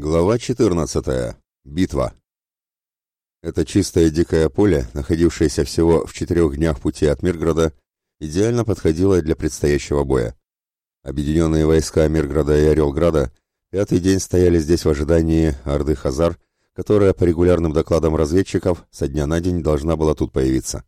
Глава 14. Битва. Это чистое дикое поле, находившееся всего в четырех днях пути от Мирграда, идеально подходило для предстоящего боя. Объединенные войска Мирграда и Орелграда пятый день стояли здесь в ожидании Орды Хазар, которая по регулярным докладам разведчиков со дня на день должна была тут появиться.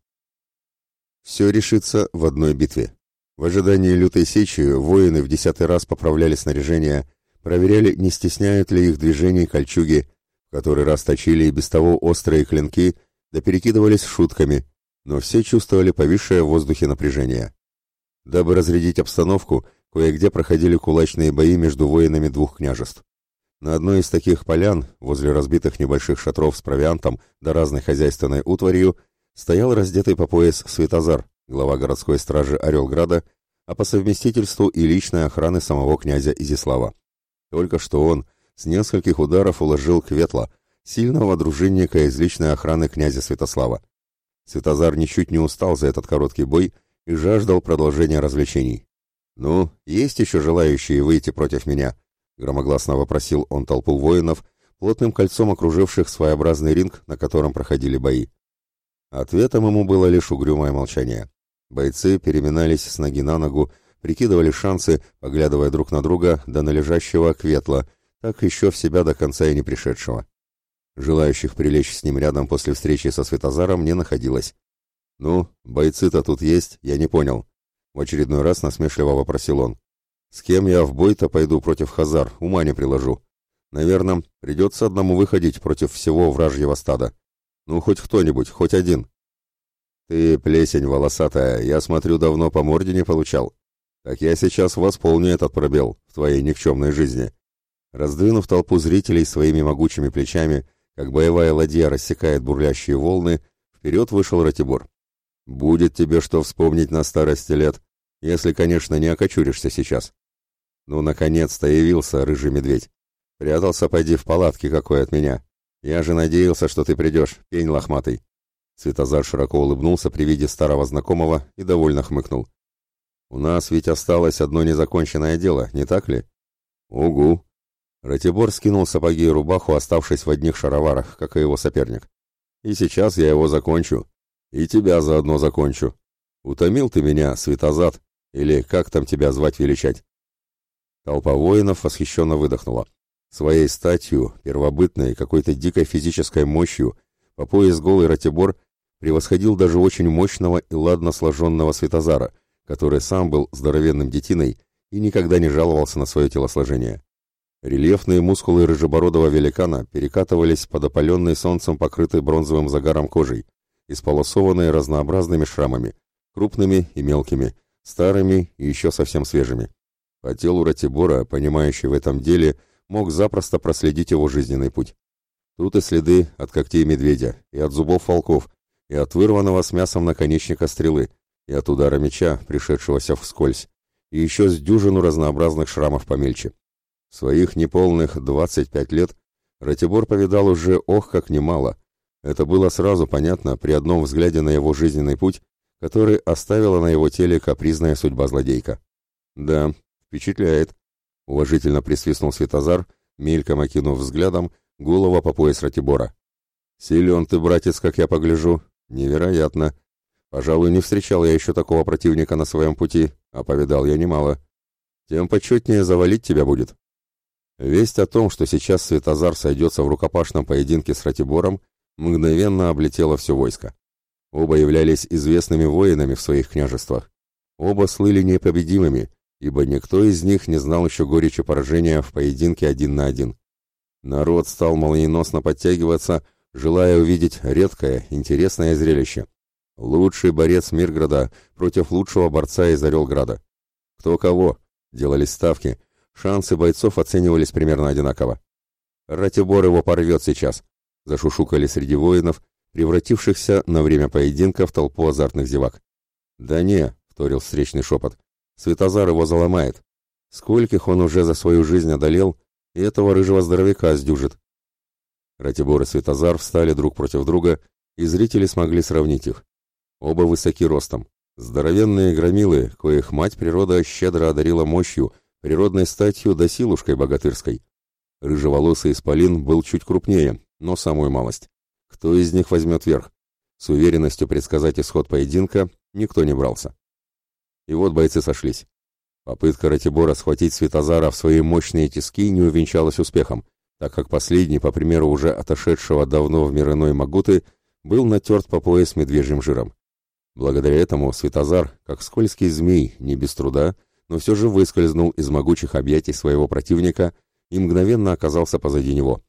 Все решится в одной битве. В ожидании лютой сечи воины в десятый раз поправляли снаряжение – проверяли, не стесняют ли их движений кольчуги, в который раз и без того острые клинки, да перекидывались шутками, но все чувствовали повисшее в воздухе напряжение. Дабы разрядить обстановку, кое-где проходили кулачные бои между воинами двух княжеств. На одной из таких полян, возле разбитых небольших шатров с провиантом да разной хозяйственной утварью, стоял раздетый по пояс Светозар, глава городской стражи Орелграда, а по совместительству и личной охраны самого князя Изислава. Только что он с нескольких ударов уложил Кветла, сильного дружинника из личной охраны князя Святослава. Святозар ничуть не устал за этот короткий бой и жаждал продолжения развлечений. «Ну, есть еще желающие выйти против меня?» — громогласно вопросил он толпу воинов, плотным кольцом окруживших своеобразный ринг, на котором проходили бои. Ответом ему было лишь угрюмое молчание. Бойцы переминались с ноги на ногу, прикидывали шансы, поглядывая друг на друга до належащего Кветла, так еще в себя до конца и не пришедшего. Желающих прилечь с ним рядом после встречи со Светозаром не находилось. «Ну, бойцы-то тут есть, я не понял», — в очередной раз насмешливо вопросил он. «С кем я в бой-то пойду против Хазар, ума не приложу. Наверное, придется одному выходить против всего вражьего стада. Ну, хоть кто-нибудь, хоть один». «Ты, плесень волосатая, я смотрю, давно по морде не получал», так я сейчас восполню этот пробел в твоей никчемной жизни. Раздвинув толпу зрителей своими могучими плечами, как боевая ладья рассекает бурлящие волны, вперед вышел Ратибор. Будет тебе что вспомнить на старости лет, если, конечно, не окочуришься сейчас. Ну, наконец-то явился рыжий медведь. Прятался, пойди, в палатке какой от меня. Я же надеялся, что ты придешь, пень лохматый. Светозар широко улыбнулся при виде старого знакомого и довольно хмыкнул. У нас ведь осталось одно незаконченное дело, не так ли? Угу. Ратибор скинул сапоги и рубаху, оставшись в одних шароварах, как и его соперник. И сейчас я его закончу. И тебя заодно закончу. Утомил ты меня, светозад, или как там тебя звать-величать? Толпа воинов восхищенно выдохнула. Своей статью, первобытной, какой-то дикой физической мощью, по пояс голый Ратибор превосходил даже очень мощного и ладно сложенного Светозара, который сам был здоровенным детиной и никогда не жаловался на свое телосложение. Рельефные мускулы рыжебородого великана перекатывались под опаленной солнцем покрытой бронзовым загаром кожей, исполосованной разнообразными шрамами, крупными и мелкими, старыми и еще совсем свежими. По телу Ратибора, понимающий в этом деле, мог запросто проследить его жизненный путь. Тут и следы от когтей медведя, и от зубов волков, и от вырванного с мясом наконечника стрелы, и от удара меча, пришедшегося вскользь, и еще с дюжину разнообразных шрамов помельче. Своих неполных 25 лет Ратибор повидал уже ох как немало. Это было сразу понятно при одном взгляде на его жизненный путь, который оставила на его теле капризная судьба злодейка. «Да, впечатляет», — уважительно присвистнул Светозар, мельком окинув взглядом голову по пояс Ратибора. «Силен ты, братец, как я погляжу. Невероятно. Пожалуй, не встречал я еще такого противника на своем пути, а повидал я немало. Тем почетнее завалить тебя будет. Весть о том, что сейчас Светозар сойдется в рукопашном поединке с Ратибором, мгновенно облетела все войско. Оба являлись известными воинами в своих княжествах. Оба слыли непобедимыми, ибо никто из них не знал еще горечи поражения в поединке один на один. Народ стал молниеносно подтягиваться, желая увидеть редкое, интересное зрелище. Лучший борец Мирграда против лучшего борца из Орелграда. Кто кого? Делались ставки. Шансы бойцов оценивались примерно одинаково. Ратибор его порвет сейчас. Зашушукали среди воинов, превратившихся на время поединка в толпу азартных зевак. «Да не», — вторил встречный шепот, — «Светозар его заломает. Скольких он уже за свою жизнь одолел, и этого рыжего здоровяка сдюжит». Ратибор и Светозар встали друг против друга, и зрители смогли сравнить их. Оба высоки ростом. Здоровенные громилы, коих мать природа щедро одарила мощью, природной статью да силушкой богатырской. Рыжеволосый исполин был чуть крупнее, но самую малость. Кто из них возьмет верх? С уверенностью предсказать исход поединка никто не брался. И вот бойцы сошлись. Попытка Ратибора схватить Светозара в свои мощные тиски не увенчалась успехом, так как последний, по примеру уже отошедшего давно в мир иной Магуты, был натерт по пояс медвежьим жиром. Благодаря этому Светозар, как скользкий змей, не без труда, но все же выскользнул из могучих объятий своего противника и мгновенно оказался позади него.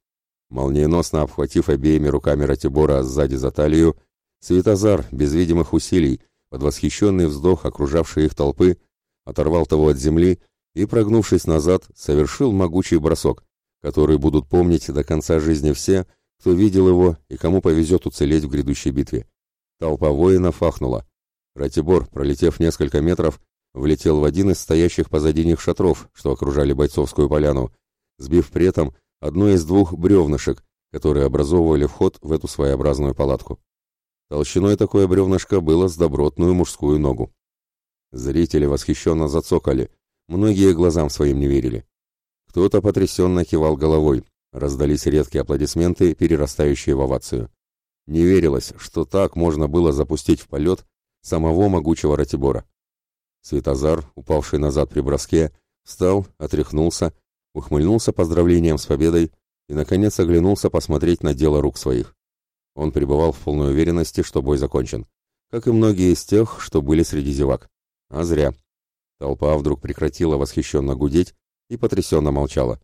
Молниеносно обхватив обеими руками Ратибора сзади за талию, Светозар, без видимых усилий, под восхищенный вздох окружавшей их толпы, оторвал того от земли и, прогнувшись назад, совершил могучий бросок, который будут помнить до конца жизни все, кто видел его и кому повезет уцелеть в грядущей битве. Толпа воинов ахнула. Ратибор, пролетев несколько метров, влетел в один из стоящих позади них шатров, что окружали бойцовскую поляну, сбив при этом одно из двух бревнышек, которые образовывали вход в эту своеобразную палатку. Толщиной такое бревнышко было с добротную мужскую ногу. Зрители восхищенно зацокали, многие глазам своим не верили. Кто-то потрясенно кивал головой, раздались редкие аплодисменты, перерастающие в овацию. Не верилось, что так можно было запустить в полет самого могучего Ратибора. Светозар, упавший назад при броске, встал, отряхнулся, ухмыльнулся поздравлением с победой и, наконец, оглянулся посмотреть на дело рук своих. Он пребывал в полной уверенности, что бой закончен, как и многие из тех, что были среди зевак. А зря. Толпа вдруг прекратила восхищенно гудеть и потрясенно молчала.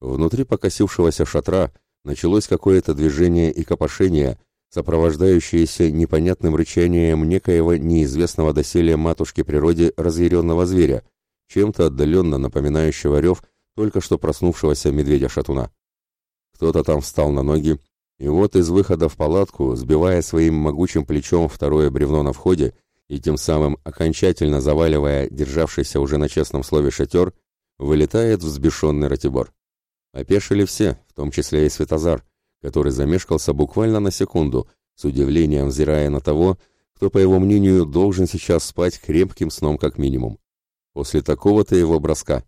Внутри покосившегося шатра Началось какое-то движение и копошение, сопровождающееся непонятным рычанием некоего неизвестного доселе матушки природе разъяренного зверя, чем-то отдаленно напоминающего рев только что проснувшегося медведя-шатуна. Кто-то там встал на ноги, и вот из выхода в палатку, сбивая своим могучим плечом второе бревно на входе и тем самым окончательно заваливая державшийся уже на честном слове шатер, вылетает взбешенный Ратибор. Опешили все, в том числе и Светозар, который замешкался буквально на секунду, с удивлением взирая на того, кто, по его мнению, должен сейчас спать крепким сном как минимум. После такого-то его броска.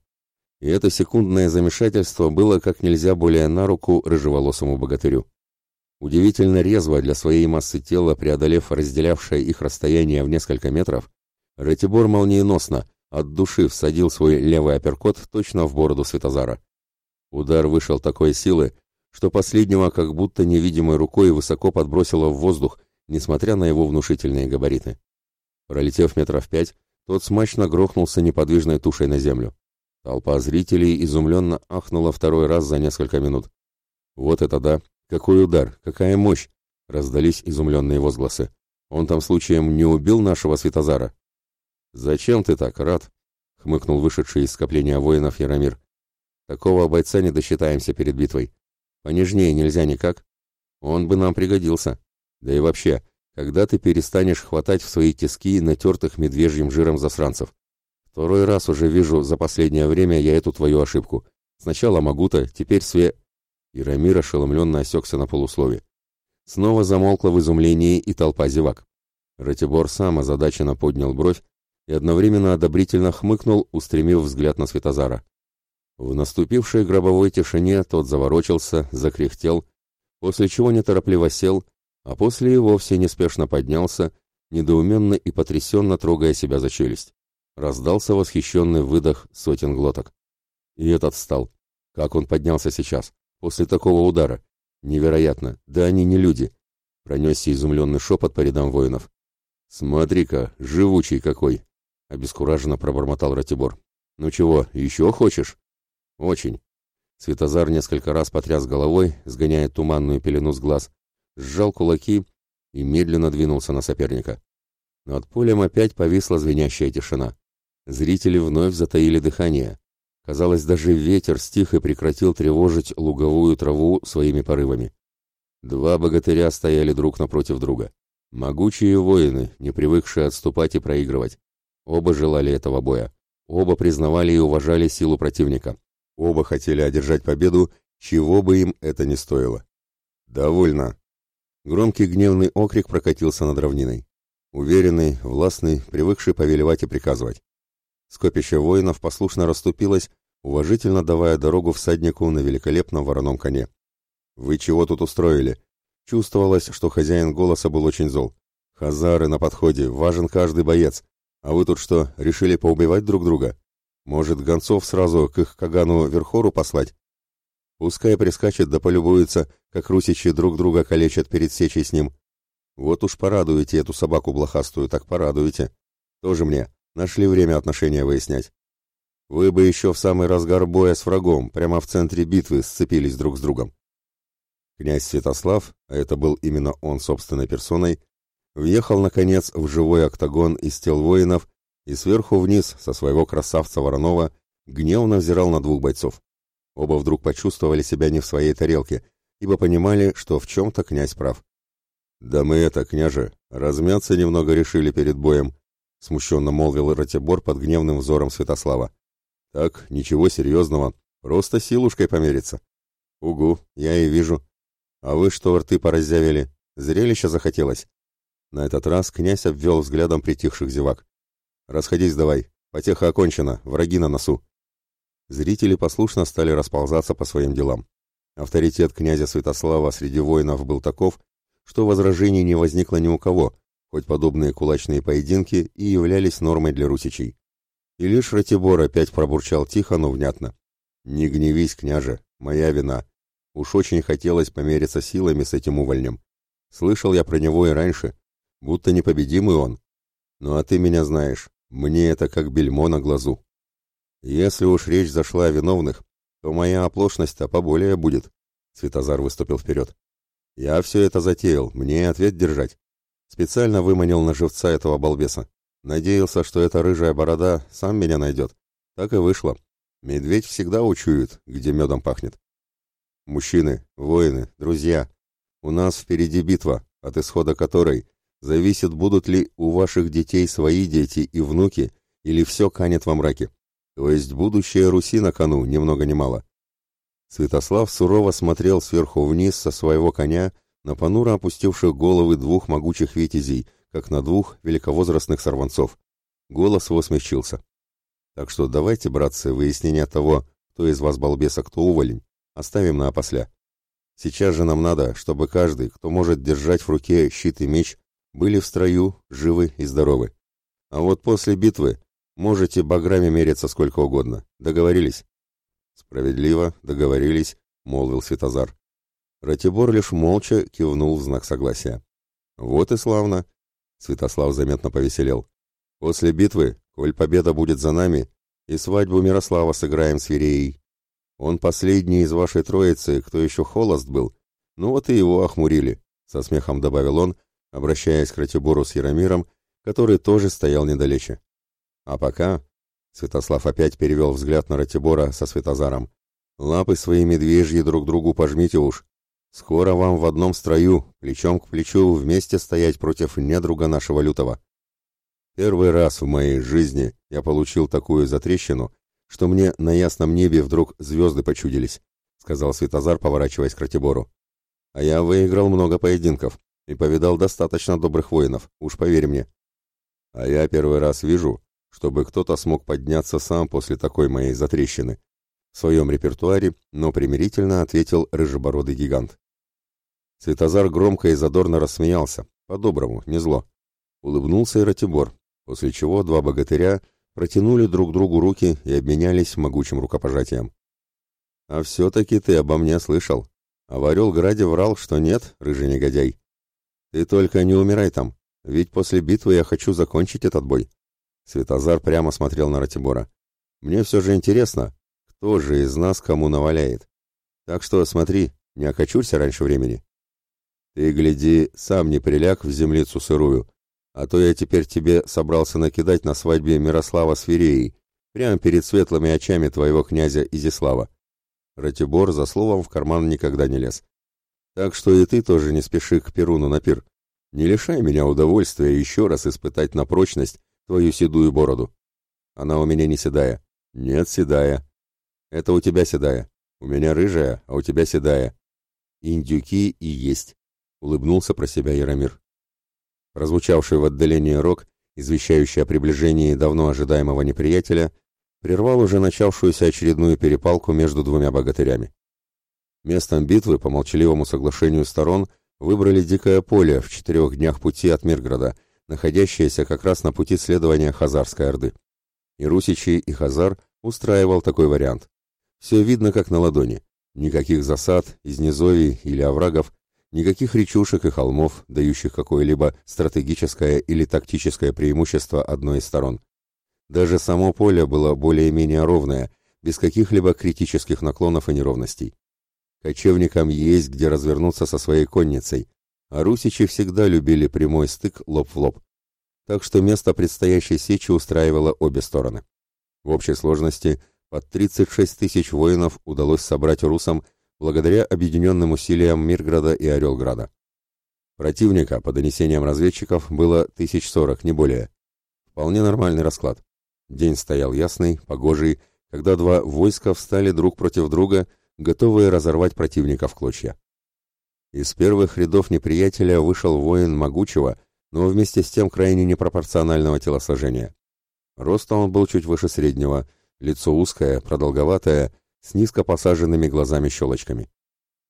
И это секундное замешательство было как нельзя более на руку рыжеволосому богатырю. Удивительно резво для своей массы тела, преодолев разделявшее их расстояние в несколько метров, Ратибор молниеносно, от души всадил свой левый апперкот точно в бороду Светозара. Удар вышел такой силы, что последнего как будто невидимой рукой высоко подбросило в воздух, несмотря на его внушительные габариты. Пролетев метров пять, тот смачно грохнулся неподвижной тушей на землю. Толпа зрителей изумленно ахнула второй раз за несколько минут. «Вот это да! Какой удар! Какая мощь!» — раздались изумленные возгласы. «Он там случаем не убил нашего Светозара?» «Зачем ты так, Рад?» — хмыкнул вышедший из скопления воинов Яромир. Такого бойца не досчитаемся перед битвой. Понежнее нельзя никак. Он бы нам пригодился. Да и вообще, когда ты перестанешь хватать в свои тиски натертых медвежьим жиром засранцев? Второй раз уже вижу за последнее время я эту твою ошибку. Сначала могу-то, теперь Све...» Ирамир ошеломленно осекся на полуслове. Снова замолкла в изумлении и толпа зевак. Ратибор сам озадаченно поднял бровь и одновременно одобрительно хмыкнул, устремив взгляд на Светозара. В наступившей гробовой тишине тот заворочился, закряхтел, после чего неторопливо сел, а после и вовсе неспешно поднялся, недоуменно и потрясенно трогая себя за челюсть. Раздался восхищенный выдох сотен глоток. И этот встал. Как он поднялся сейчас, после такого удара? Невероятно, да они не люди. Пронесся изумленный шепот по рядам воинов. «Смотри-ка, живучий какой!» — обескураженно пробормотал Ратибор. «Ну чего, еще хочешь?» «Очень». Светозар несколько раз потряс головой, сгоняя туманную пелену с глаз, сжал кулаки и медленно двинулся на соперника. Над полем опять повисла звенящая тишина. Зрители вновь затаили дыхание. Казалось, даже ветер стих и прекратил тревожить луговую траву своими порывами. Два богатыря стояли друг напротив друга. Могучие воины, не привыкшие отступать и проигрывать. Оба желали этого боя. Оба признавали и уважали силу противника. Оба хотели одержать победу, чего бы им это ни стоило. «Довольно!» Громкий гневный окрик прокатился над равниной. Уверенный, властный, привыкший повелевать и приказывать. Скопище воинов послушно расступилось, уважительно давая дорогу всаднику на великолепном вороном коне. «Вы чего тут устроили?» Чувствовалось, что хозяин голоса был очень зол. «Хазары на подходе, важен каждый боец. А вы тут что, решили поубивать друг друга? Может, гонцов сразу к их Кагану Верхору послать? Пускай прискачет да полюбуется, как русичи друг друга калечат перед сечей с ним. Вот уж порадуете эту собаку блохастую, так порадуете. Тоже мне. Нашли время отношения выяснять. Вы бы еще в самый разгар боя с врагом, прямо в центре битвы, сцепились друг с другом. Князь Святослав, а это был именно он собственной персоной, въехал, наконец, в живой октагон из тел воинов и сверху вниз со своего красавца Воронова гневно взирал на двух бойцов. Оба вдруг почувствовали себя не в своей тарелке, ибо понимали, что в чем-то князь прав. «Да мы это, княже, размяться немного решили перед боем», — смущенно молвил Ратибор под гневным взором Святослава. «Так, ничего серьезного, просто силушкой помериться». «Угу, я и вижу. А вы что рты пораззявили? Зрелище захотелось?» На этот раз князь обвел взглядом притихших зевак. «Расходись давай. Потеха окончена. Враги на носу». Зрители послушно стали расползаться по своим делам. Авторитет князя Святослава среди воинов был таков, что возражений не возникло ни у кого, хоть подобные кулачные поединки и являлись нормой для русичей. И лишь Ратибор опять пробурчал тихо, но внятно. «Не гневись, княже, моя вина. Уж очень хотелось помериться силами с этим увольнем. Слышал я про него и раньше, будто непобедимый он. Ну а ты меня знаешь, мне это как бельмо на глазу. Если уж речь зашла о виновных, то моя оплошность-то поболее будет. Цветозар выступил вперед. Я все это затеял, мне ответ держать. Специально выманил на живца этого балбеса. Надеялся, что эта рыжая борода сам меня найдет. Так и вышло. Медведь всегда учует, где медом пахнет. Мужчины, воины, друзья, у нас впереди битва, от исхода которой зависит, будут ли у ваших детей свои дети и внуки, или все канет во мраке. То есть будущее Руси на кону, ни много ни мало. Святослав сурово смотрел сверху вниз со своего коня на понуро опустивших головы двух могучих витязей, как на двух великовозрастных сорванцов. Голос его смягчился. Так что давайте, братцы, выяснение того, кто из вас балбеса, кто уволень, оставим на опосля. Сейчас же нам надо, чтобы каждый, кто может держать в руке щит и меч, были в строю, живы и здоровы. А вот после битвы можете баграми мериться сколько угодно. Договорились? Справедливо, договорились, молвил Святозар. Ратибор лишь молча кивнул в знак согласия. Вот и славно. Святослав заметно повеселел. После битвы, коль победа будет за нами, и свадьбу Мирослава сыграем с Вереей. Он последний из вашей троицы, кто еще холост был. Ну вот и его охмурили, со смехом добавил он, обращаясь к Ратибору с Яромиром, который тоже стоял недалече. А пока... Святослав опять перевел взгляд на Ратибора со Святозаром. «Лапы свои медвежьи друг другу пожмите уж. Скоро вам в одном строю, плечом к плечу, вместе стоять против недруга нашего лютого. Первый раз в моей жизни я получил такую затрещину, что мне на ясном небе вдруг звезды почудились», — сказал Святозар, поворачиваясь к Ратибору. «А я выиграл много поединков и повидал достаточно добрых воинов, уж поверь мне. А я первый раз вижу, чтобы кто-то смог подняться сам после такой моей затрещины. В своем репертуаре, но примирительно ответил рыжебородый гигант. Светозар громко и задорно рассмеялся, по-доброму, не зло. Улыбнулся и Ратибор, после чего два богатыря протянули друг другу руки и обменялись могучим рукопожатием. «А все-таки ты обо мне слышал. А в Орелграде врал, что нет, рыжий негодяй. «И только не умирай там, ведь после битвы я хочу закончить этот бой». Светозар прямо смотрел на Ратибора. «Мне все же интересно, кто же из нас кому наваляет. Так что смотри, не окочурься раньше времени». «Ты, гляди, сам не приляг в землицу сырую, а то я теперь тебе собрался накидать на свадьбе Мирослава с Фереей, прямо перед светлыми очами твоего князя Изислава». Ратибор за словом в карман никогда не лез. Так что и ты тоже не спеши к Перуну на пир. Не лишай меня удовольствия еще раз испытать на прочность твою седую бороду. Она у меня не седая. Нет, седая. Это у тебя седая. У меня рыжая, а у тебя седая. Индюки и есть, улыбнулся про себя Яромир. Прозвучавший в отдалении рог, извещающий о приближении давно ожидаемого неприятеля, прервал уже начавшуюся очередную перепалку между двумя богатырями. Местом битвы, по молчаливому соглашению сторон, выбрали Дикое поле в четырех днях пути от Мирграда, находящееся как раз на пути следования Хазарской Орды. И Русичи, и Хазар устраивал такой вариант. Все видно как на ладони. Никаких засад изнизовий или оврагов, никаких речушек и холмов, дающих какое-либо стратегическое или тактическое преимущество одной из сторон. Даже само поле было более-менее ровное, без каких-либо критических наклонов и неровностей. Кочевникам есть где развернуться со своей конницей, а русичи всегда любили прямой стык лоб в лоб. Так что место предстоящей сечи устраивало обе стороны. В общей сложности под 36 тысяч воинов удалось собрать русам благодаря объединенным усилиям Мирграда и Орелграда. Противника, по донесениям разведчиков, было тысяч сорок, не более. Вполне нормальный расклад. День стоял ясный, погожий, когда два войска встали друг против друга – готовые разорвать противника в клочья. Из первых рядов неприятеля вышел воин могучего, но вместе с тем крайне непропорционального телосложения. Роста он был чуть выше среднего, лицо узкое, продолговатое, с низко посаженными глазами-щелочками.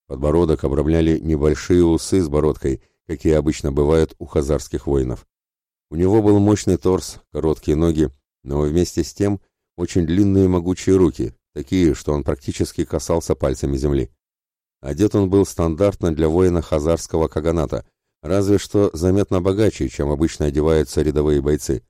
Подбородок обрамляли небольшие усы с бородкой, какие обычно бывают у хазарских воинов. У него был мощный торс, короткие ноги, но вместе с тем очень длинные могучие руки, такие, что он практически касался пальцами земли. Одет он был стандартно для воина хазарского каганата, разве что заметно богаче, чем обычно одеваются рядовые бойцы.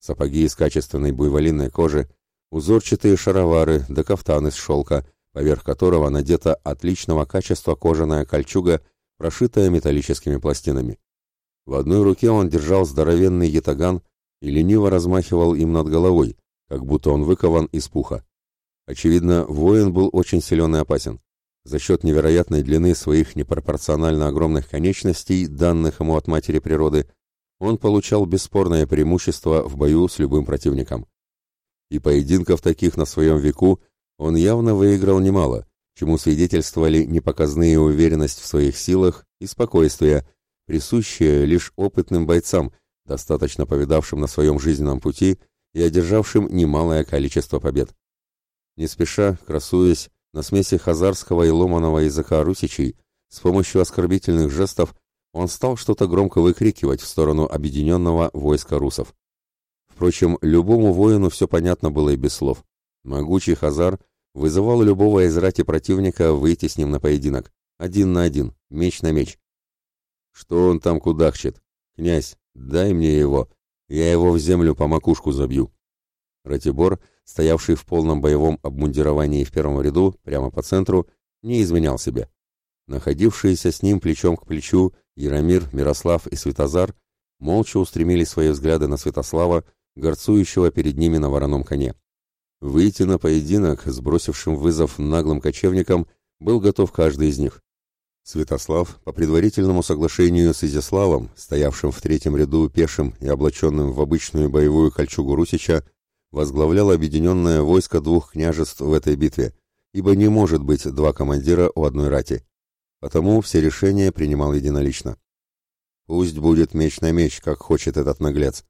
Сапоги из качественной буйволиной кожи, узорчатые шаровары да кафтан из шелка, поверх которого надета отличного качества кожаная кольчуга, прошитая металлическими пластинами. В одной руке он держал здоровенный ятаган и лениво размахивал им над головой, как будто он выкован из пуха. Очевидно, воин был очень силен и опасен. За счет невероятной длины своих непропорционально огромных конечностей, данных ему от матери природы, он получал бесспорное преимущество в бою с любым противником. И поединков таких на своем веку он явно выиграл немало, чему свидетельствовали непоказные уверенность в своих силах и спокойствие, присущие лишь опытным бойцам, достаточно повидавшим на своем жизненном пути и одержавшим немалое количество побед. Не спеша, красуясь, на смеси хазарского и ломаного языка русичей, с помощью оскорбительных жестов он стал что-то громко выкрикивать в сторону объединенного войска русов. Впрочем, любому воину все понятно было и без слов. Могучий хазар вызывал любого из рати противника выйти с ним на поединок. Один на один, меч на меч. Что он там кудахчет? Князь, дай мне его, я его в землю по макушку забью. Ратибор — стоявший в полном боевом обмундировании в первом ряду, прямо по центру, не изменял себе. Находившиеся с ним плечом к плечу Яромир, Мирослав и Святозар молча устремили свои взгляды на Святослава, горцующего перед ними на вороном коне. Выйти на поединок, сбросившим вызов наглым кочевникам, был готов каждый из них. Святослав, по предварительному соглашению с Изяславом, стоявшим в третьем ряду пешим и облаченным в обычную боевую кольчугу Русича, возглавлял объединенное войско двух княжеств в этой битве, ибо не может быть два командира у одной рати. Потому все решения принимал единолично. Пусть будет меч на меч, как хочет этот наглец.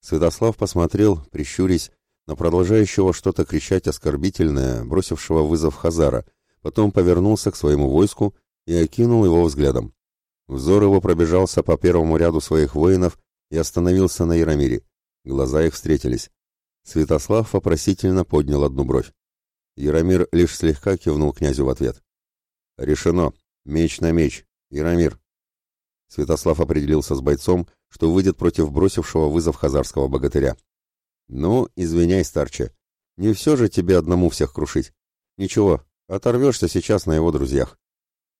Святослав посмотрел, прищурясь, на продолжающего что-то кричать оскорбительное, бросившего вызов Хазара, потом повернулся к своему войску и окинул его взглядом. Взор его пробежался по первому ряду своих воинов и остановился на Яромире. Глаза их встретились. Святослав вопросительно поднял одну бровь. Яромир лишь слегка кивнул князю в ответ. «Решено. Меч на меч. Яромир». Святослав определился с бойцом, что выйдет против бросившего вызов хазарского богатыря. «Ну, извиняй, старче. Не все же тебе одному всех крушить. Ничего, оторвешься сейчас на его друзьях».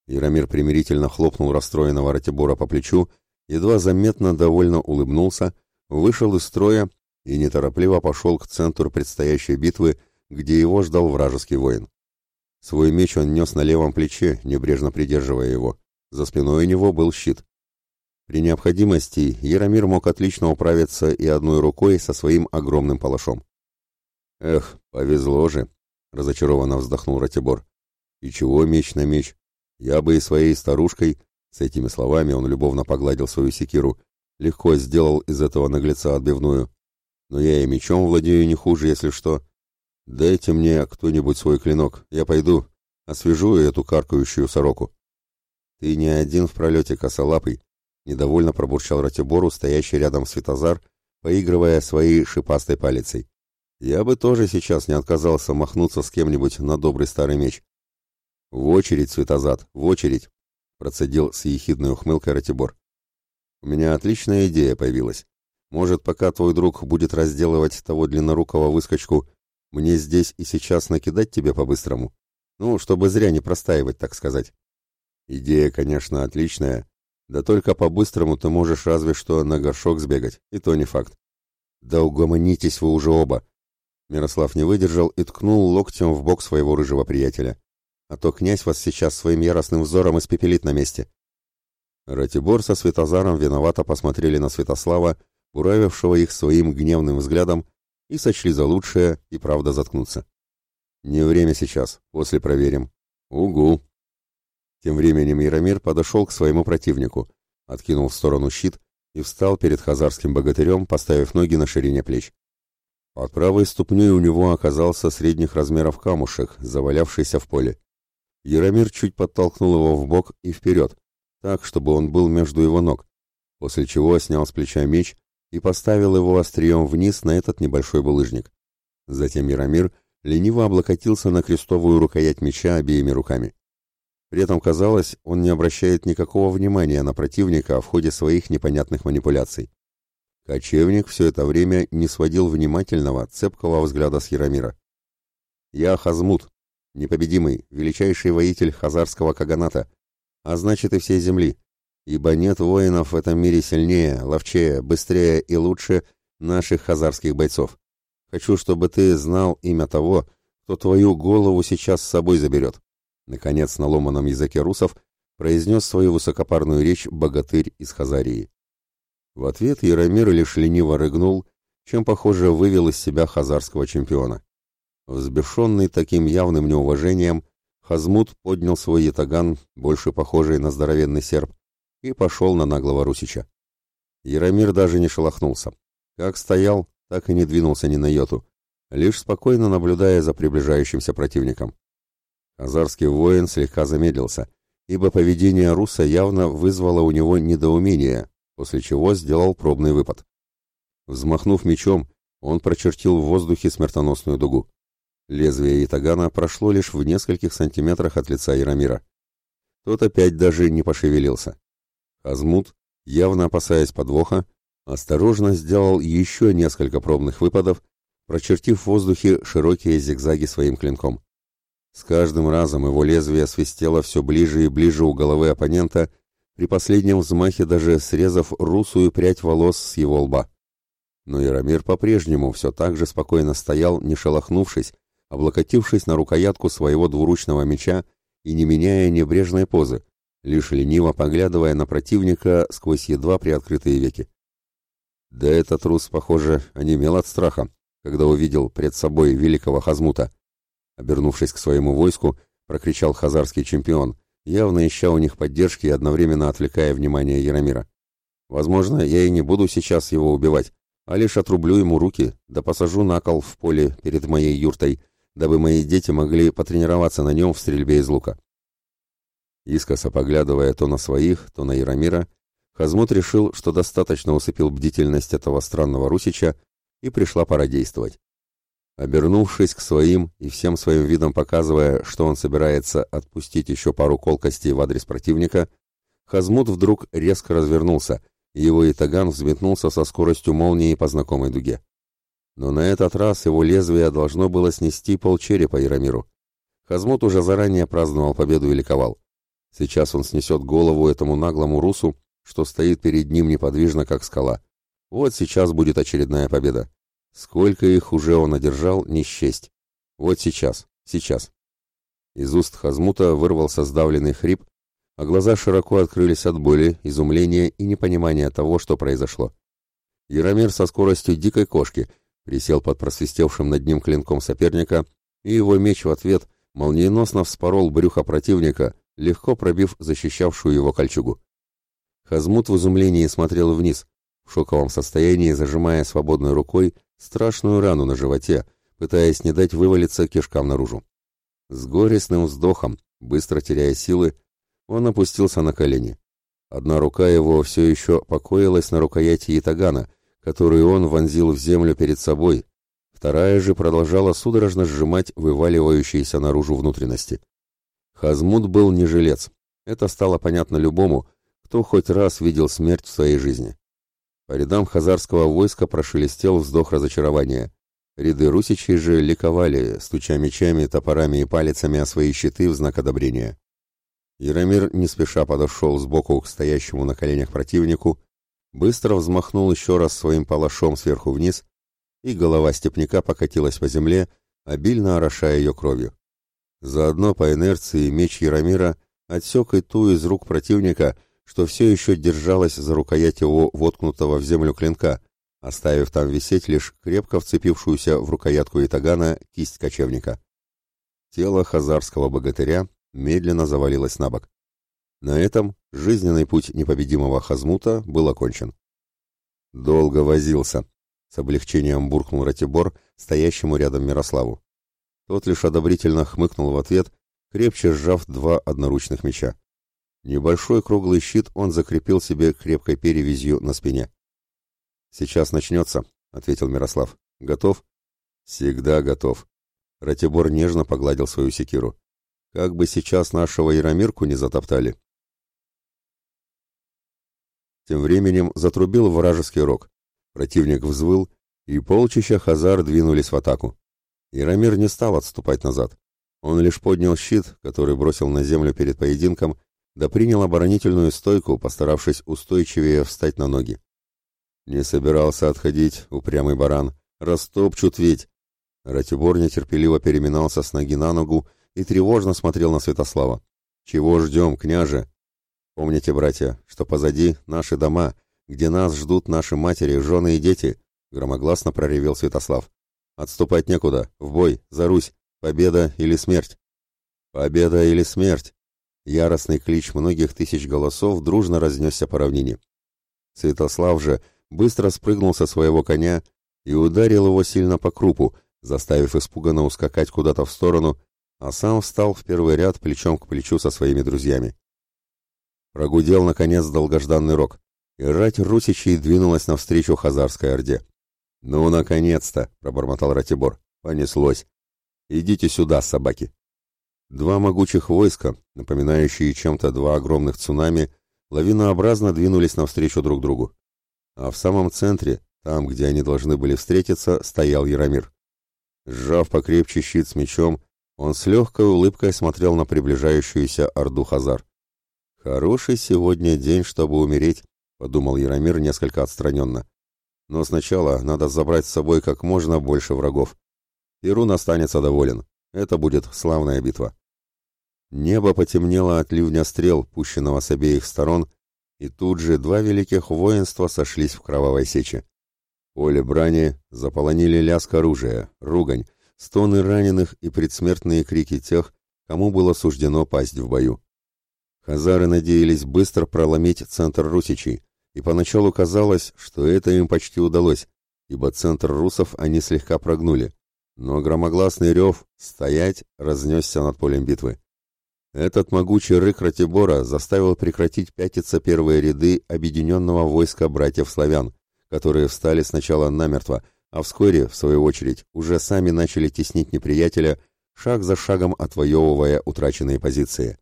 Яромир примирительно хлопнул расстроенного Ратибора по плечу, едва заметно довольно улыбнулся, вышел из строя и неторопливо пошел к центру предстоящей битвы, где его ждал вражеский воин. Свой меч он нес на левом плече, небрежно придерживая его. За спиной у него был щит. При необходимости Яромир мог отлично управиться и одной рукой со своим огромным палашом. «Эх, повезло же!» — разочарованно вздохнул Ратибор. «И чего меч на меч? Я бы и своей старушкой...» С этими словами он любовно погладил свою секиру. «Легко сделал из этого наглеца отбивную. Но я и мечом владею не хуже, если что. Дайте мне кто-нибудь свой клинок, я пойду, освежу эту каркающую сороку. Ты не один в пролете, косолапый, недовольно пробурчал Ратибору, стоящий рядом Светозар, поигрывая своей шипастой палицей. Я бы тоже сейчас не отказался махнуться с кем-нибудь на добрый старый меч. В очередь, Светозад, в очередь, процедил с ехидной ухмылкой Ратибор. У меня отличная идея появилась. Может, пока твой друг будет разделывать того длиннорукого выскочку, мне здесь и сейчас накидать тебе по-быстрому? Ну, чтобы зря не простаивать, так сказать. Идея, конечно, отличная. Да только по-быстрому ты можешь разве что на горшок сбегать, и то не факт. Да угомонитесь вы уже оба. Мирослав не выдержал и ткнул локтем в бок своего рыжего приятеля. А то князь вас сейчас своим яростным взором испепелит на месте. Ратибор со Светозаром виновато посмотрели на Святослава, Уравившего их своим гневным взглядом, и сочли за лучшее и правда заткнуться. «Не время сейчас, после проверим». «Угу». Тем временем Яромир подошел к своему противнику, откинул в сторону щит и встал перед хазарским богатырем, поставив ноги на ширине плеч. Под правой ступней у него оказался средних размеров камушек, завалявшийся в поле. Яромир чуть подтолкнул его в бок и вперед, так, чтобы он был между его ног, после чего снял с плеча меч и поставил его острием вниз на этот небольшой булыжник. Затем Яромир лениво облокотился на крестовую рукоять меча обеими руками. При этом, казалось, он не обращает никакого внимания на противника в ходе своих непонятных манипуляций. Кочевник все это время не сводил внимательного, цепкого взгляда с Яромира. «Я Хазмут, непобедимый, величайший воитель хазарского каганата, а значит и всей земли ибо нет воинов в этом мире сильнее, ловчее, быстрее и лучше наших хазарских бойцов. Хочу, чтобы ты знал имя того, кто твою голову сейчас с собой заберет. Наконец, на ломаном языке русов произнес свою высокопарную речь богатырь из Хазарии. В ответ Яромир лишь лениво рыгнул, чем, похоже, вывел из себя хазарского чемпиона. Взбешенный таким явным неуважением, Хазмут поднял свой ятаган, больше похожий на здоровенный серп, и пошел на наглого Русича. Яромир даже не шелохнулся. Как стоял, так и не двинулся ни на йоту, лишь спокойно наблюдая за приближающимся противником. Казарский воин слегка замедлился, ибо поведение руса явно вызвало у него недоумение, после чего сделал пробный выпад. Взмахнув мечом, он прочертил в воздухе смертоносную дугу. Лезвие итагана прошло лишь в нескольких сантиметрах от лица Яромира. Тот опять даже не пошевелился. Азмут, явно опасаясь подвоха, осторожно сделал еще несколько пробных выпадов, прочертив в воздухе широкие зигзаги своим клинком. С каждым разом его лезвие свистело все ближе и ближе у головы оппонента, при последнем взмахе даже срезав русую прядь волос с его лба. Но Яромир по-прежнему все так же спокойно стоял, не шелохнувшись, облокотившись на рукоятку своего двуручного меча и не меняя небрежной позы, лишь лениво поглядывая на противника сквозь едва приоткрытые веки. Да этот трус похоже, онемел от страха, когда увидел пред собой великого Хазмута. Обернувшись к своему войску, прокричал хазарский чемпион, явно ища у них поддержки и одновременно отвлекая внимание Яромира. «Возможно, я и не буду сейчас его убивать, а лишь отрублю ему руки, да посажу на кол в поле перед моей юртой, дабы мои дети могли потренироваться на нем в стрельбе из лука. Искоса поглядывая то на своих, то на Яромира, Хазмут решил, что достаточно усыпил бдительность этого странного русича, и пришла пора действовать. Обернувшись к своим и всем своим видом показывая, что он собирается отпустить еще пару колкостей в адрес противника, Хазмут вдруг резко развернулся, и его итаган взметнулся со скоростью молнии по знакомой дуге. Но на этот раз его лезвие должно было снести полчерепа Яромиру. Хазмут уже заранее праздновал победу и ликовал. Сейчас он снесет голову этому наглому русу, что стоит перед ним неподвижно, как скала. Вот сейчас будет очередная победа. Сколько их уже он одержал, не счесть. Вот сейчас, сейчас. Из уст Хазмута вырвался сдавленный хрип, а глаза широко открылись от боли, изумления и непонимания того, что произошло. Яромир со скоростью дикой кошки присел под просвистевшим над ним клинком соперника, и его меч в ответ молниеносно вспорол брюхо противника, легко пробив защищавшую его кольчугу. Хазмут в изумлении смотрел вниз, в шоковом состоянии зажимая свободной рукой страшную рану на животе, пытаясь не дать вывалиться кишкам наружу. С горестным вздохом, быстро теряя силы, он опустился на колени. Одна рука его все еще покоилась на рукояти итагана, которую он вонзил в землю перед собой, вторая же продолжала судорожно сжимать вываливающиеся наружу внутренности. Хазмут был не жилец. Это стало понятно любому, кто хоть раз видел смерть в своей жизни. По рядам хазарского войска прошелестел вздох разочарования. Ряды русичей же ликовали, стуча мечами, топорами и палицами о свои щиты в знак одобрения. Яромир не спеша подошел сбоку к стоящему на коленях противнику, быстро взмахнул еще раз своим палашом сверху вниз, и голова степняка покатилась по земле, обильно орошая ее кровью. Заодно по инерции меч Яромира отсек и ту из рук противника, что все еще держалась за рукоять его воткнутого в землю клинка, оставив там висеть лишь крепко вцепившуюся в рукоятку Итагана кисть кочевника. Тело хазарского богатыря медленно завалилось на бок. На этом жизненный путь непобедимого Хазмута был окончен. «Долго возился», — с облегчением буркнул Ратибор, стоящему рядом Мирославу. Тот лишь одобрительно хмыкнул в ответ, крепче сжав два одноручных меча. Небольшой круглый щит он закрепил себе крепкой перевязью на спине. «Сейчас начнется», — ответил Мирослав. «Готов?» «Всегда готов». Ратибор нежно погладил свою секиру. «Как бы сейчас нашего Яромирку не затоптали». Тем временем затрубил вражеский рог. Противник взвыл, и полчища Хазар двинулись в атаку. Яромир не стал отступать назад. Он лишь поднял щит, который бросил на землю перед поединком, да принял оборонительную стойку, постаравшись устойчивее встать на ноги. Не собирался отходить, упрямый баран. Растопчут ведь. Ратибор нетерпеливо переминался с ноги на ногу и тревожно смотрел на Святослава. «Чего ждем, княже?» «Помните, братья, что позади наши дома, где нас ждут наши матери, жены и дети», — громогласно проревел Святослав. Отступать некуда. В бой, за Русь. Победа или смерть. Победа или смерть. Яростный клич многих тысяч голосов дружно разнесся по равнине. Святослав же быстро спрыгнул со своего коня и ударил его сильно по крупу, заставив испуганно ускакать куда-то в сторону, а сам встал в первый ряд плечом к плечу со своими друзьями. Прогудел, наконец, долгожданный рог, и рать русичей двинулась навстречу Хазарской Орде. «Ну, наконец-то!» — пробормотал Ратибор. «Понеслось! Идите сюда, собаки!» Два могучих войска, напоминающие чем-то два огромных цунами, лавинообразно двинулись навстречу друг другу. А в самом центре, там, где они должны были встретиться, стоял Яромир. Сжав покрепче щит с мечом, он с легкой улыбкой смотрел на приближающуюся орду Хазар. «Хороший сегодня день, чтобы умереть», — подумал Яромир несколько отстраненно. Но сначала надо забрать с собой как можно больше врагов. Ирун останется доволен. Это будет славная битва. Небо потемнело от ливня стрел, пущенного с обеих сторон, и тут же два великих воинства сошлись в кровавой сече. Поле брани заполонили лязг оружия, ругань, стоны раненых и предсмертные крики тех, кому было суждено пасть в бою. Хазары надеялись быстро проломить центр русичей, и поначалу казалось, что это им почти удалось, ибо центр русов они слегка прогнули. Но громогласный рев «Стоять!» разнесся над полем битвы. Этот могучий рык Ратибора заставил прекратить пятиться первые ряды объединенного войска братьев-славян, которые встали сначала намертво, а вскоре, в свою очередь, уже сами начали теснить неприятеля, шаг за шагом отвоевывая утраченные позиции.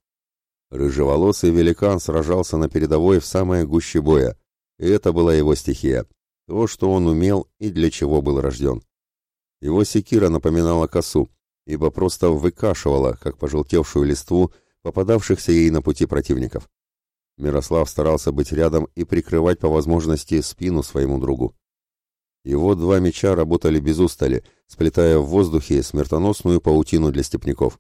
Рыжеволосый великан сражался на передовой в самое гуще боя, это была его стихия, то, что он умел и для чего был рожден. Его секира напоминала косу, ибо просто выкашивала, как пожелтевшую листву, попадавшихся ей на пути противников. Мирослав старался быть рядом и прикрывать по возможности спину своему другу. Его два меча работали без устали, сплетая в воздухе смертоносную паутину для степняков.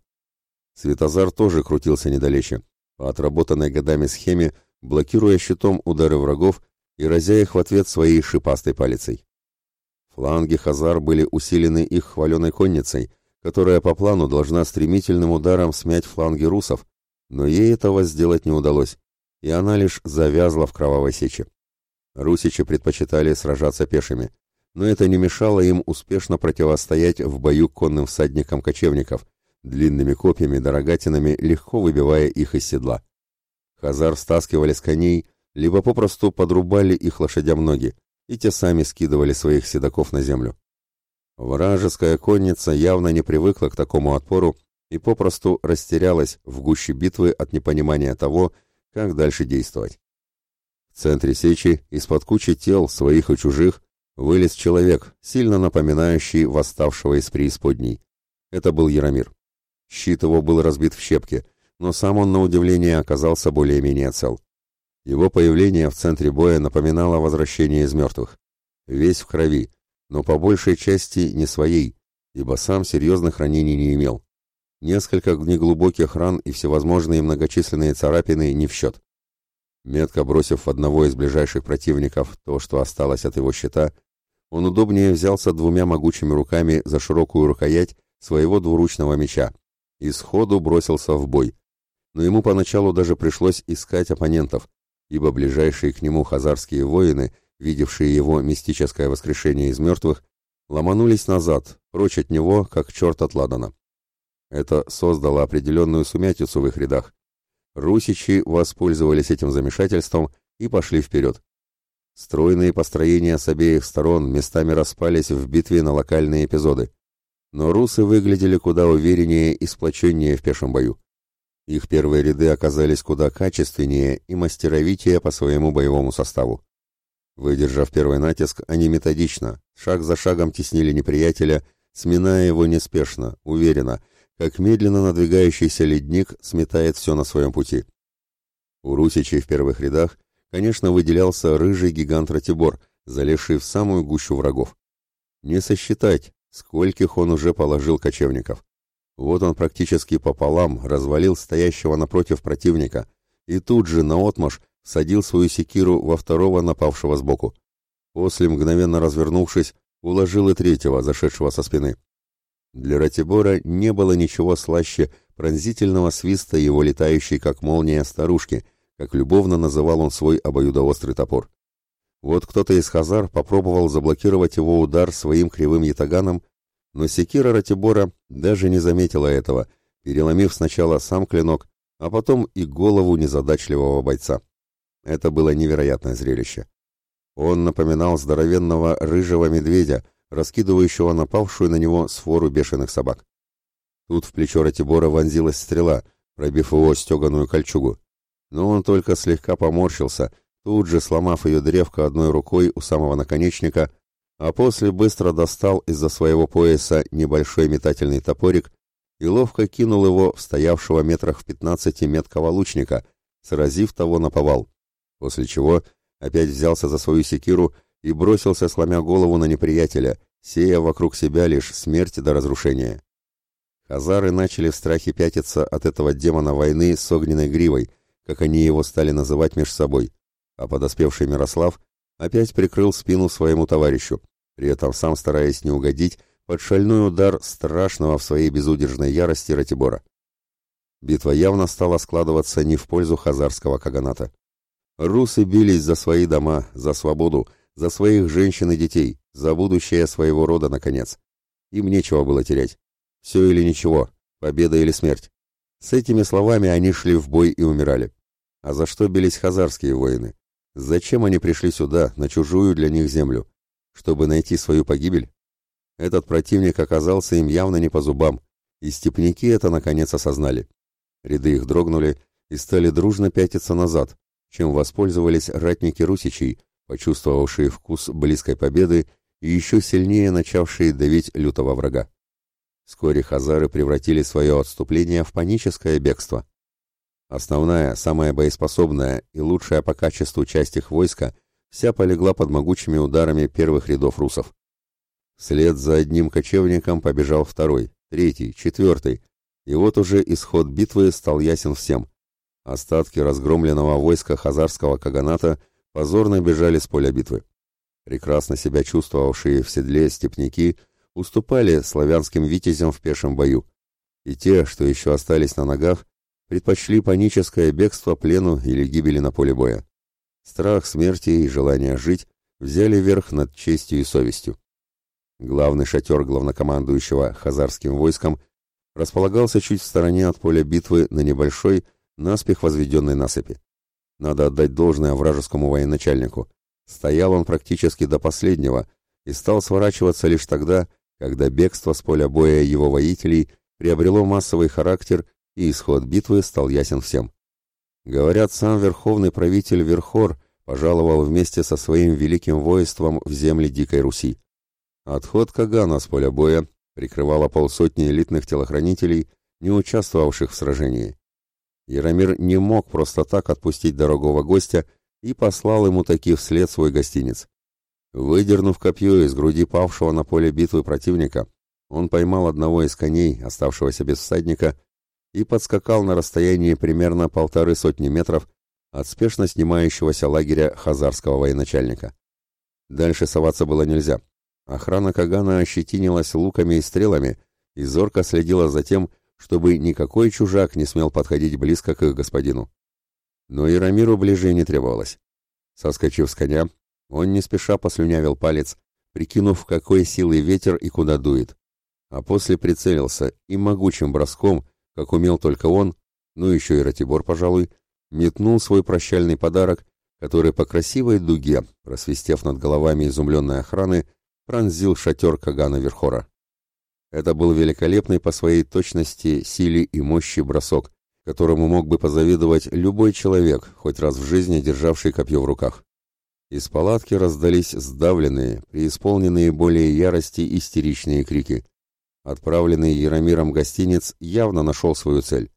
Светозар тоже крутился недалече, по отработанной годами схеме, блокируя щитом удары врагов и разя их в ответ своей шипастой палицей. Фланги Хазар были усилены их хваленой конницей, которая по плану должна стремительным ударом смять фланги русов, но ей этого сделать не удалось, и она лишь завязла в кровавой сече. Русичи предпочитали сражаться пешими, но это не мешало им успешно противостоять в бою конным всадникам кочевников, длинными копьями и рогатинами легко выбивая их из седла. Хазар стаскивали с коней либо попросту подрубали их лошадям ноги, и те сами скидывали своих седаков на землю. Вражеская конница явно не привыкла к такому отпору и попросту растерялась в гуще битвы от непонимания того, как дальше действовать. В центре сечи из-под кучи тел, своих и чужих, вылез человек, сильно напоминающий восставшего из преисподней. Это был Яромир. Щит его был разбит в щепки, но сам он, на удивление, оказался более-менее цел. Его появление в центре боя напоминало возвращение из мертвых. Весь в крови, но по большей части не своей, ибо сам серьезных ранений не имел. Несколько неглубоких ран и всевозможные многочисленные царапины не в счет. Метко бросив в одного из ближайших противников то, что осталось от его щита, он удобнее взялся двумя могучими руками за широкую рукоять своего двуручного меча и сходу бросился в бой. Но ему поначалу даже пришлось искать оппонентов, ибо ближайшие к нему хазарские воины, видевшие его мистическое воскрешение из мертвых, ломанулись назад, прочь от него, как черт от Ладана. Это создало определенную сумятицу в их рядах. Русичи воспользовались этим замешательством и пошли вперед. Стройные построения с обеих сторон местами распались в битве на локальные эпизоды. Но русы выглядели куда увереннее и сплоченнее в пешем бою. Их первые ряды оказались куда качественнее и мастеровитее по своему боевому составу. Выдержав первый натиск, они методично, шаг за шагом теснили неприятеля, сминая его неспешно, уверенно, как медленно надвигающийся ледник сметает все на своем пути. У русичей в первых рядах, конечно, выделялся рыжий гигант Ратибор, залезший в самую гущу врагов. Не сосчитать, скольких он уже положил кочевников. Вот он практически пополам развалил стоящего напротив противника и тут же наотмашь садил свою секиру во второго напавшего сбоку. После, мгновенно развернувшись, уложил и третьего, зашедшего со спины. Для Ратибора не было ничего слаще пронзительного свиста его летающей, как молния, старушки, как любовно называл он свой обоюдоострый топор. Вот кто-то из хазар попробовал заблокировать его удар своим кривым ятаганом, но секира Ратибора даже не заметила этого, переломив сначала сам клинок, а потом и голову незадачливого бойца. Это было невероятное зрелище. Он напоминал здоровенного рыжего медведя, раскидывающего напавшую на него свору бешеных собак. Тут в плечо Ратибора вонзилась стрела, пробив его стеганую кольчугу. Но он только слегка поморщился, тут же сломав ее древко одной рукой у самого наконечника, а после быстро достал из-за своего пояса небольшой метательный топорик и ловко кинул его в стоявшего метрах в пятнадцати меткого лучника, сразив того на повал, после чего опять взялся за свою секиру и бросился, сломя голову на неприятеля, сея вокруг себя лишь смерть до разрушения. Хазары начали в страхе пятиться от этого демона войны с огненной гривой, как они его стали называть меж собой, а подоспевший Мирослав опять прикрыл спину своему товарищу, при этом сам стараясь не угодить под шальной удар страшного в своей безудержной ярости Ратибора. Битва явно стала складываться не в пользу хазарского каганата. Русы бились за свои дома, за свободу, за своих женщин и детей, за будущее своего рода, наконец. Им нечего было терять. Все или ничего, победа или смерть. С этими словами они шли в бой и умирали. А за что бились хазарские воины? Зачем они пришли сюда, на чужую для них землю? Чтобы найти свою погибель? Этот противник оказался им явно не по зубам, и степняки это наконец осознали. Ряды их дрогнули и стали дружно пятиться назад, чем воспользовались ратники русичей, почувствовавшие вкус близкой победы и еще сильнее начавшие давить лютого врага. Вскоре хазары превратили свое отступление в паническое бегство. Основная, самая боеспособная и лучшая по качеству часть их войска вся полегла под могучими ударами первых рядов русов. След за одним кочевником побежал второй, третий, четвертый, и вот уже исход битвы стал ясен всем. Остатки разгромленного войска хазарского каганата позорно бежали с поля битвы. Прекрасно себя чувствовавшие в седле степняки уступали славянским витязям в пешем бою, и те, что еще остались на ногах, предпочли паническое бегство плену или гибели на поле боя. Страх смерти и желание жить взяли верх над честью и совестью. Главный шатер главнокомандующего хазарским войском располагался чуть в стороне от поля битвы на небольшой, наспех возведенной насыпи. Надо отдать должное вражескому военачальнику. Стоял он практически до последнего и стал сворачиваться лишь тогда, когда бегство с поля боя его воителей приобрело массовый характер и исход битвы стал ясен всем. Говорят, сам верховный правитель Верхор пожаловал вместе со своим великим воинством в земли Дикой Руси. Отход Кагана с поля боя прикрывало полсотни элитных телохранителей, не участвовавших в сражении. Яромир не мог просто так отпустить дорогого гостя и послал ему таки вслед свой гостиниц. Выдернув копье из груди павшего на поле битвы противника, он поймал одного из коней, оставшегося без всадника, и подскакал на расстоянии примерно полторы сотни метров от спешно снимающегося лагеря хазарского военачальника. Дальше соваться было нельзя. Охрана Кагана ощетинилась луками и стрелами и зорко следила за тем, чтобы никакой чужак не смел подходить близко к их господину. Но и Рамиру ближе не требовалось. Соскочив с коня, он не спеша послюнявил палец, прикинув, какой силы ветер и куда дует. А после прицелился и могучим броском, как умел только он, ну еще и Ратибор, пожалуй, метнул свой прощальный подарок, который по красивой дуге, просвистев над головами изумленной охраны, пронзил шатер Кагана Верхора. Это был великолепный по своей точности, силе и мощи бросок, которому мог бы позавидовать любой человек, хоть раз в жизни державший копье в руках. Из палатки раздались сдавленные, преисполненные более ярости истеричные крики. Отправленный Яромиром гостиниц явно нашел свою цель.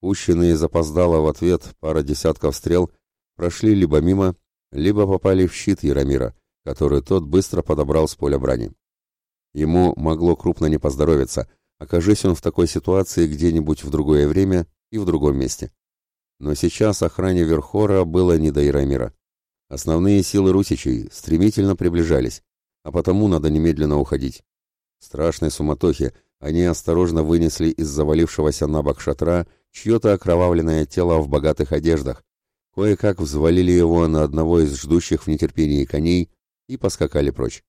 Пущенные запоздало в ответ пара десятков стрел прошли либо мимо, либо попали в щит Яромира, который тот быстро подобрал с поля брани. Ему могло крупно не поздоровиться, окажись он в такой ситуации где-нибудь в другое время и в другом месте. Но сейчас охране Верхора было не до Яромира. Основные силы русичей стремительно приближались, а потому надо немедленно уходить страшной суматохе они осторожно вынесли из завалившегося на бок шатра чье-то окровавленное тело в богатых одеждах, кое-как взвалили его на одного из ждущих в нетерпении коней и поскакали прочь.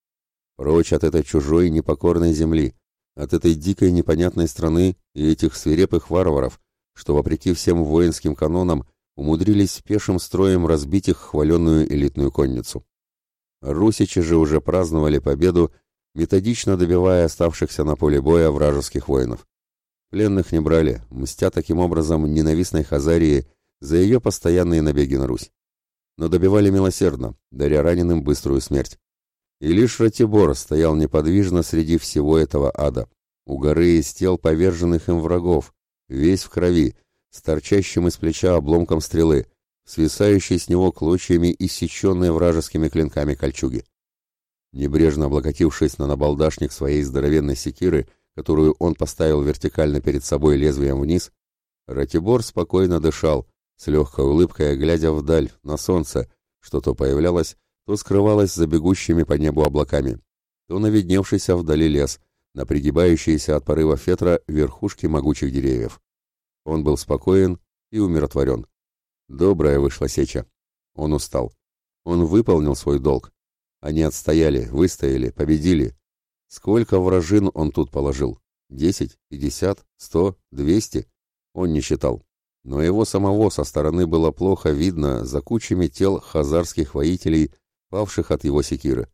Прочь от этой чужой непокорной земли, от этой дикой непонятной страны и этих свирепых варваров, что, вопреки всем воинским канонам, умудрились пешим строем разбить их хваленную элитную конницу. Русичи же уже праздновали победу методично добивая оставшихся на поле боя вражеских воинов. Пленных не брали, мстя таким образом ненавистной Хазарии за ее постоянные набеги на Русь. Но добивали милосердно, даря раненым быструю смерть. И лишь Ратибор стоял неподвижно среди всего этого ада, у горы из тел поверженных им врагов, весь в крови, с торчащим из плеча обломком стрелы, свисающей с него клочьями и сеченной вражескими клинками кольчуги. Небрежно облокотившись на набалдашник своей здоровенной секиры, которую он поставил вертикально перед собой лезвием вниз, Ратибор спокойно дышал, с легкой улыбкой глядя вдаль, на солнце, что то появлялось, то скрывалось за бегущими по небу облаками, то наведневшийся вдали лес, на пригибающиеся от порыва фетра верхушки могучих деревьев. Он был спокоен и умиротворен. Добрая вышла сеча. Он устал. Он выполнил свой долг. Они отстояли, выстояли, победили. Сколько вражин он тут положил? Десять, пятьдесят, сто, двести? Он не считал. Но его самого со стороны было плохо видно за кучами тел хазарских воителей, павших от его секиры.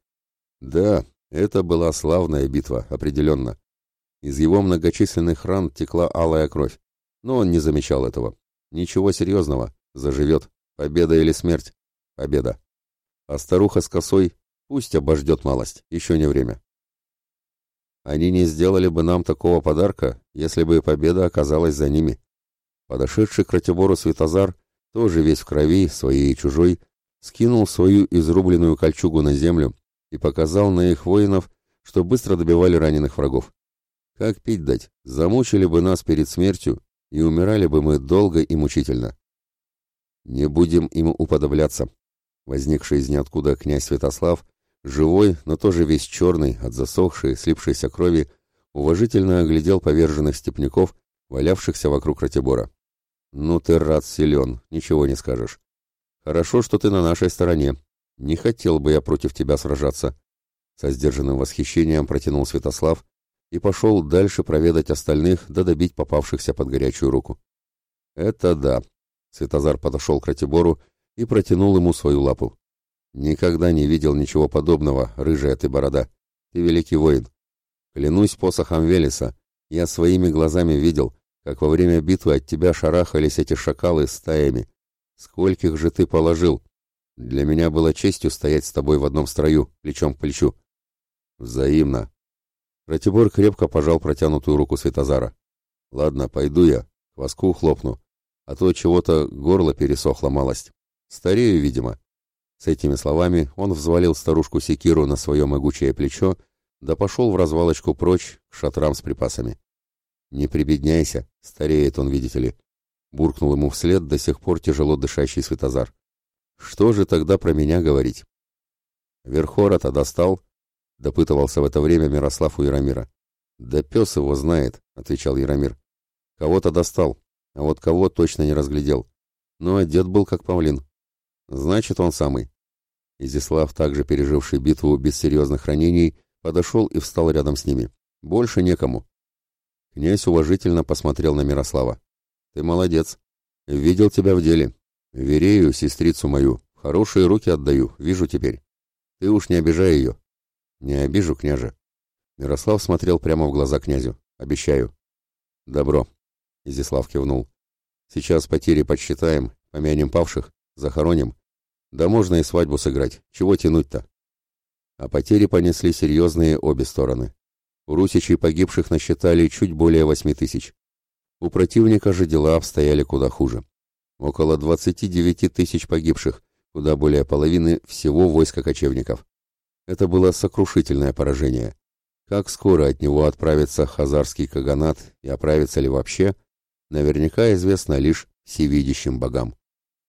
Да, это была славная битва, определенно. Из его многочисленных ран текла алая кровь, но он не замечал этого. Ничего серьезного, заживет. Победа или смерть? Победа. А старуха с косой Пусть обождет малость, еще не время. Они не сделали бы нам такого подарка, если бы победа оказалась за ними. Подошедший к Ратибору Светозар, тоже весь в крови, своей и чужой, скинул свою изрубленную кольчугу на землю и показал на их воинов, что быстро добивали раненых врагов. Как пить дать? Замучили бы нас перед смертью, и умирали бы мы долго и мучительно. Не будем им уподобляться. Возникший из ниоткуда князь Святослав Живой, но тоже весь черный, от засохшей, слипшейся крови, уважительно оглядел поверженных степняков, валявшихся вокруг Ратибора. «Ну ты рад силен, ничего не скажешь. Хорошо, что ты на нашей стороне. Не хотел бы я против тебя сражаться». Со сдержанным восхищением протянул Святослав и пошел дальше проведать остальных да добить попавшихся под горячую руку. «Это да». Святозар подошел к Ратибору и протянул ему свою лапу. Никогда не видел ничего подобного, рыжая ты борода. Ты великий воин. Клянусь посохом Велеса, я своими глазами видел, как во время битвы от тебя шарахались эти шакалы стаями. Скольких же ты положил? Для меня было честью стоять с тобой в одном строю, плечом к плечу. Взаимно. Ратибор крепко пожал протянутую руку Святозара. Ладно, пойду я, хвостку хлопну, а то чего-то горло пересохло малость. Старею, видимо. С этими словами он взвалил старушку Секиру на свое могучее плечо, да пошел в развалочку прочь к шатрам с припасами. «Не прибедняйся, стареет он, видите ли», — буркнул ему вслед до сих пор тяжело дышащий Светозар. «Что же тогда про меня говорить?» Верхорота достал», — допытывался в это время Мирослав у Яромира. «Да пес его знает», — отвечал Яромир. «Кого-то достал, а вот кого точно не разглядел. Но одет был как павлин. Значит, он самый. Изяслав также переживший битву без серьезных ранений, подошел и встал рядом с ними. «Больше некому». Князь уважительно посмотрел на Мирослава. «Ты молодец. Видел тебя в деле. Верею, сестрицу мою. Хорошие руки отдаю, вижу теперь. Ты уж не обижай ее». «Не обижу, княже». Мирослав смотрел прямо в глаза князю. «Обещаю». «Добро», — Изяслав кивнул. «Сейчас потери подсчитаем, помянем павших, захороним, да можно и свадьбу сыграть, чего тянуть-то? А потери понесли серьезные обе стороны. У русичей погибших насчитали чуть более восьми тысяч. У противника же дела обстояли куда хуже. Около 29 тысяч погибших, куда более половины всего войска кочевников. Это было сокрушительное поражение. Как скоро от него отправится хазарский каганат и оправится ли вообще, наверняка известно лишь всевидящим богам.